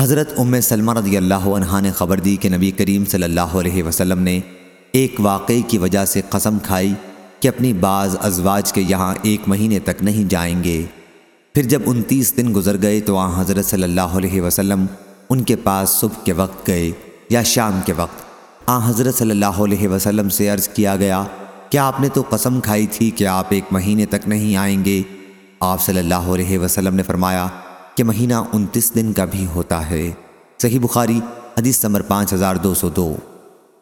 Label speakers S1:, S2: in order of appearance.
S1: حضرت ام سلمہ رضی اللہ عنہ نے خبر دی کہ نبی کریم صلی اللہ علیہ وسلم نے ایک واقعے کی وجہ سے قسم کھائی کہ اپنی بعض ازواج کے یہاں ایک مہینے تک نہیں جائیں گے۔ پھر جب انتیس دن گزر گئے تو وہاں حضرت صلی اللہ علیہ وسلم ان کے پاس صبح کے وقت گئے یا شام کے وقت۔ آ حضرت صلی اللہ علیہ وسلم سے عرض کیا گیا کہ آپ نے تو قسم کھائی تھی کہ آپ ایک مہینے تک نہیں آئیں گے؟ آپ صلی اللہ علیہ وسلم نے فرمایا کہ مہینہ انتیس دن کا بھی ہوتا ہے۔ صحیح بخاری، حدیث نمبر پانچ ہزار دو سو دو۔